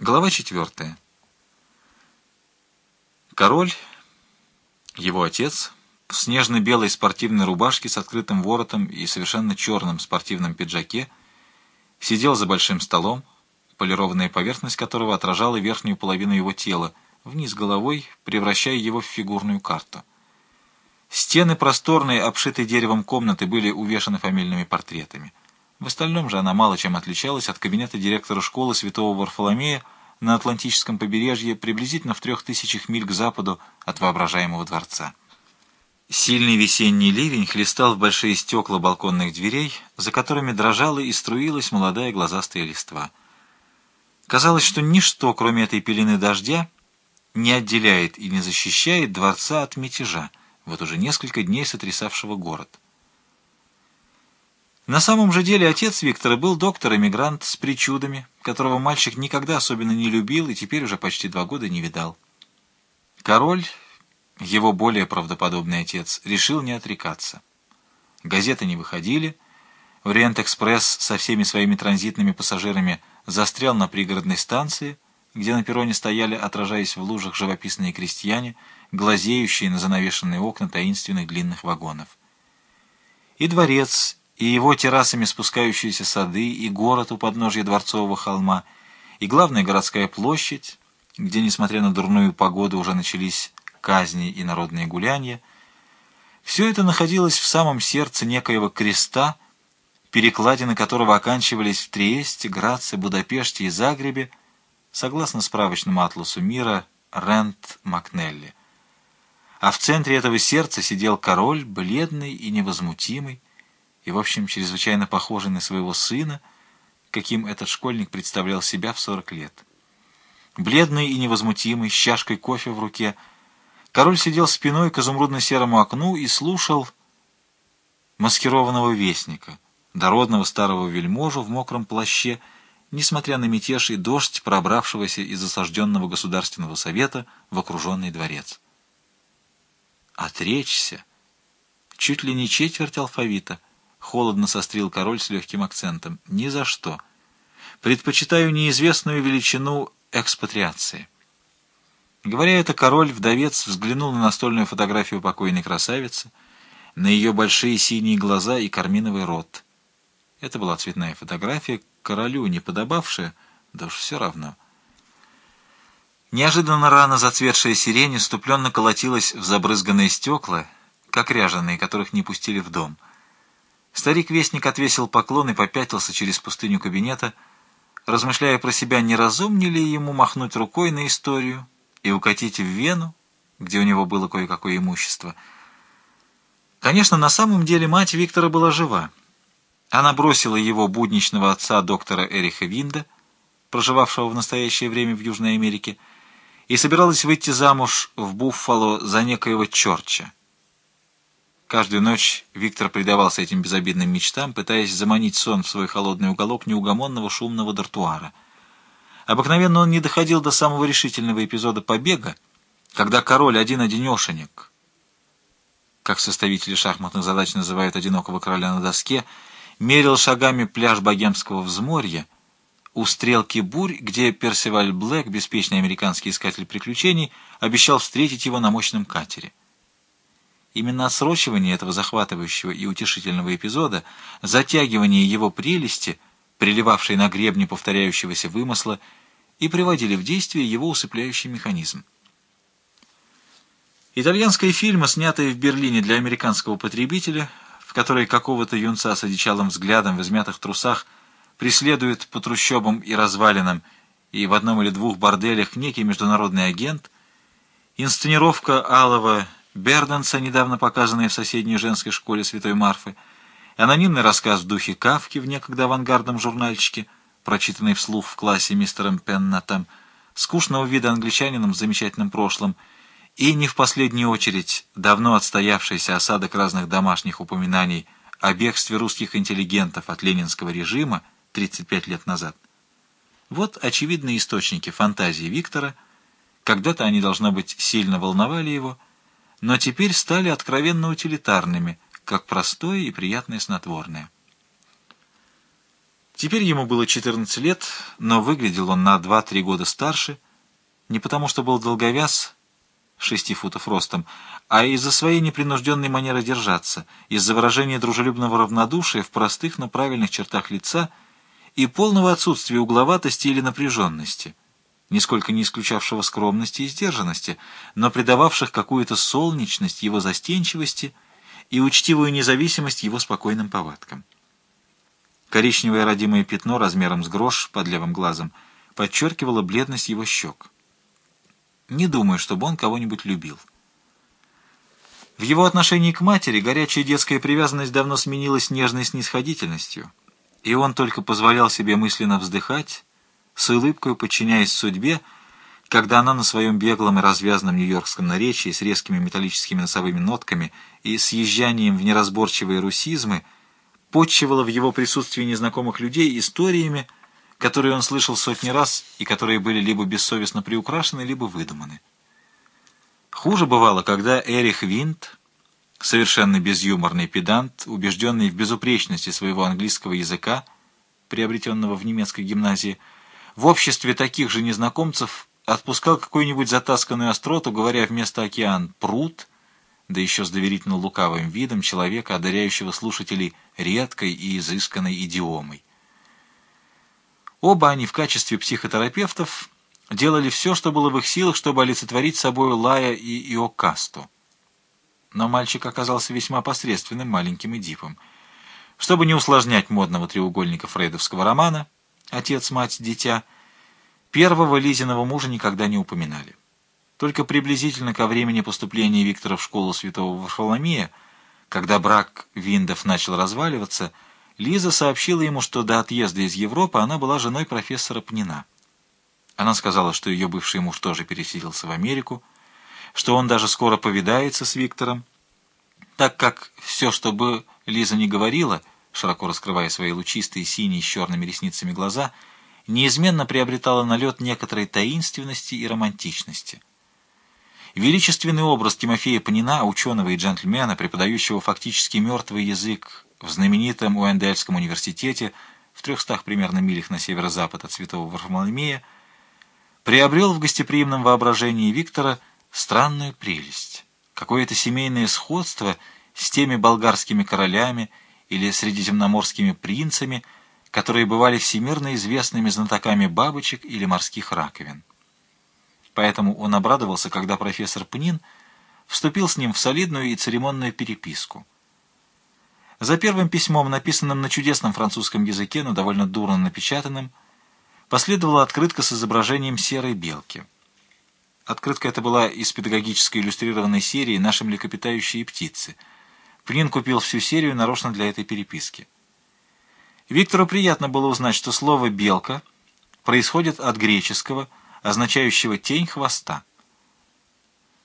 Глава четвертая. Король, его отец, в снежно-белой спортивной рубашке с открытым воротом и совершенно черном спортивном пиджаке, сидел за большим столом, полированная поверхность которого отражала верхнюю половину его тела, вниз головой, превращая его в фигурную карту. Стены просторной, обшитой деревом комнаты были увешаны фамильными портретами. В остальном же она мало чем отличалась от кабинета директора школы святого Варфоломея на Атлантическом побережье, приблизительно в трех тысячах миль к западу от воображаемого дворца. Сильный весенний ливень хлестал в большие стекла балконных дверей, за которыми дрожала и струилась молодая глазастая листва. Казалось, что ничто, кроме этой пелены дождя, не отделяет и не защищает дворца от мятежа, вот уже несколько дней сотрясавшего город. На самом же деле отец Виктора был доктор-эмигрант с причудами, которого мальчик никогда особенно не любил и теперь уже почти два года не видал. Король, его более правдоподобный отец, решил не отрекаться. Газеты не выходили, Ориент-экспресс со всеми своими транзитными пассажирами застрял на пригородной станции, где на перроне стояли, отражаясь в лужах, живописные крестьяне, глазеющие на занавешенные окна таинственных длинных вагонов. И дворец, и его террасами спускающиеся сады, и город у подножья Дворцового холма, и главная городская площадь, где, несмотря на дурную погоду, уже начались казни и народные гуляния, все это находилось в самом сердце некоего креста, перекладины которого оканчивались в Триесте, Граце, Будапеште и Загребе, согласно справочному атласу мира Рент Макнелли. А в центре этого сердца сидел король, бледный и невозмутимый, и, в общем, чрезвычайно похожий на своего сына, каким этот школьник представлял себя в 40 лет. Бледный и невозмутимый, с чашкой кофе в руке, король сидел спиной к изумрудно-серому окну и слушал маскированного вестника, дородного старого вельможу в мокром плаще, несмотря на мятеж и дождь, пробравшегося из осажденного Государственного совета в окруженный дворец. Отречься! Чуть ли не четверть алфавита —— холодно сострил король с легким акцентом. «Ни за что. Предпочитаю неизвестную величину экспатриации». Говоря это, король-вдовец взглянул на настольную фотографию покойной красавицы, на ее большие синие глаза и карминовый рот. Это была цветная фотография, королю не подобавшая, да уж все равно. Неожиданно рано зацветшая сирень ступленно колотилась в забрызганные стекла, как ряженые, которых не пустили в дом — Старик-вестник отвесил поклон и попятился через пустыню кабинета, размышляя про себя, не разумнее ли ему махнуть рукой на историю и укатить в Вену, где у него было кое-какое имущество. Конечно, на самом деле мать Виктора была жива. Она бросила его будничного отца доктора Эриха Винда, проживавшего в настоящее время в Южной Америке, и собиралась выйти замуж в Буффало за некоего Чорча. Каждую ночь Виктор предавался этим безобидным мечтам, пытаясь заманить сон в свой холодный уголок неугомонного шумного дартуара. Обыкновенно он не доходил до самого решительного эпизода побега, когда король один-одинешенек, как составители шахматных задач называют одинокого короля на доске, мерил шагами пляж богемского взморья, у стрелки бурь, где Персиваль Блэк, беспечный американский искатель приключений, обещал встретить его на мощном катере. Именно отсрочивание этого захватывающего и утешительного эпизода, затягивание его прелести, приливавшей на гребне повторяющегося вымысла, и приводили в действие его усыпляющий механизм. Итальянская фильма, снятая в Берлине для американского потребителя, в которой какого-то юнца с одичалым взглядом в измятых трусах преследует по трущобам и развалинам и в одном или двух борделях некий международный агент, инсценировка алого Берденса, недавно показанная в соседней женской школе Святой Марфы, анонимный рассказ в духе Кавки в некогда авангардном журнальчике, прочитанный вслух в классе мистером Пеннатом, скучного вида англичанином с замечательным прошлым, и, не в последнюю очередь, давно отстоявшийся осадок разных домашних упоминаний о бегстве русских интеллигентов от ленинского режима 35 лет назад. Вот очевидные источники фантазии Виктора, когда-то они, должно быть, сильно волновали его, но теперь стали откровенно утилитарными, как простое и приятное снотворное. Теперь ему было 14 лет, но выглядел он на 2-3 года старше, не потому что был долговяз, 6 футов ростом, а из-за своей непринужденной манеры держаться, из-за выражения дружелюбного равнодушия в простых, но правильных чертах лица и полного отсутствия угловатости или напряженности, нисколько не исключавшего скромности и сдержанности, но придававших какую-то солнечность его застенчивости и учтивую независимость его спокойным повадкам. Коричневое родимое пятно размером с грош под левым глазом подчеркивало бледность его щек. Не думаю, чтобы он кого-нибудь любил. В его отношении к матери горячая детская привязанность давно сменилась нежной снисходительностью, и он только позволял себе мысленно вздыхать, с улыбкой подчиняясь судьбе, когда она на своем беглом и развязанном нью-йоркском наречии с резкими металлическими носовыми нотками и съезжанием в неразборчивые русизмы – подчивала в его присутствии незнакомых людей историями, которые он слышал сотни раз и которые были либо бессовестно приукрашены, либо выдуманы. Хуже бывало, когда Эрих Винт, совершенно безюморный педант, убежденный в безупречности своего английского языка, приобретенного в немецкой гимназии, в обществе таких же незнакомцев отпускал какую-нибудь затасканную остроту, говоря вместо «океан» «пруд», да еще с доверительно лукавым видом человека, одаряющего слушателей редкой и изысканной идиомой. Оба они в качестве психотерапевтов делали все, что было в их силах, чтобы олицетворить собой Лая и Иокасту. Но мальчик оказался весьма посредственным маленьким Эдипом. Чтобы не усложнять модного треугольника фрейдовского романа «Отец, мать, дитя», первого Лизиного мужа никогда не упоминали. Только приблизительно ко времени поступления Виктора в школу святого Варфоломея, когда брак Виндов начал разваливаться, Лиза сообщила ему, что до отъезда из Европы она была женой профессора Пнина. Она сказала, что ее бывший муж тоже переселился в Америку, что он даже скоро повидается с Виктором, так как все, что бы Лиза не говорила, широко раскрывая свои лучистые синие с черными ресницами глаза, неизменно приобретала налет некоторой таинственности и романтичности. Величественный образ Тимофея Панина, ученого и джентльмена, преподающего фактически мертвый язык в знаменитом Уэндельском университете в трехстах примерно милях на северо-запад от Святого Варфоломея, приобрел в гостеприимном воображении Виктора странную прелесть, какое-то семейное сходство с теми болгарскими королями или средиземноморскими принцами, которые бывали всемирно известными знатоками бабочек или морских раковин поэтому он обрадовался, когда профессор Пнин вступил с ним в солидную и церемонную переписку. За первым письмом, написанным на чудесном французском языке, но довольно дурно напечатанным, последовала открытка с изображением серой белки. Открытка эта была из педагогической иллюстрированной серии «Наши млекопитающие птицы». Пнин купил всю серию нарочно для этой переписки. Виктору приятно было узнать, что слово «белка» происходит от греческого – означающего тень хвоста.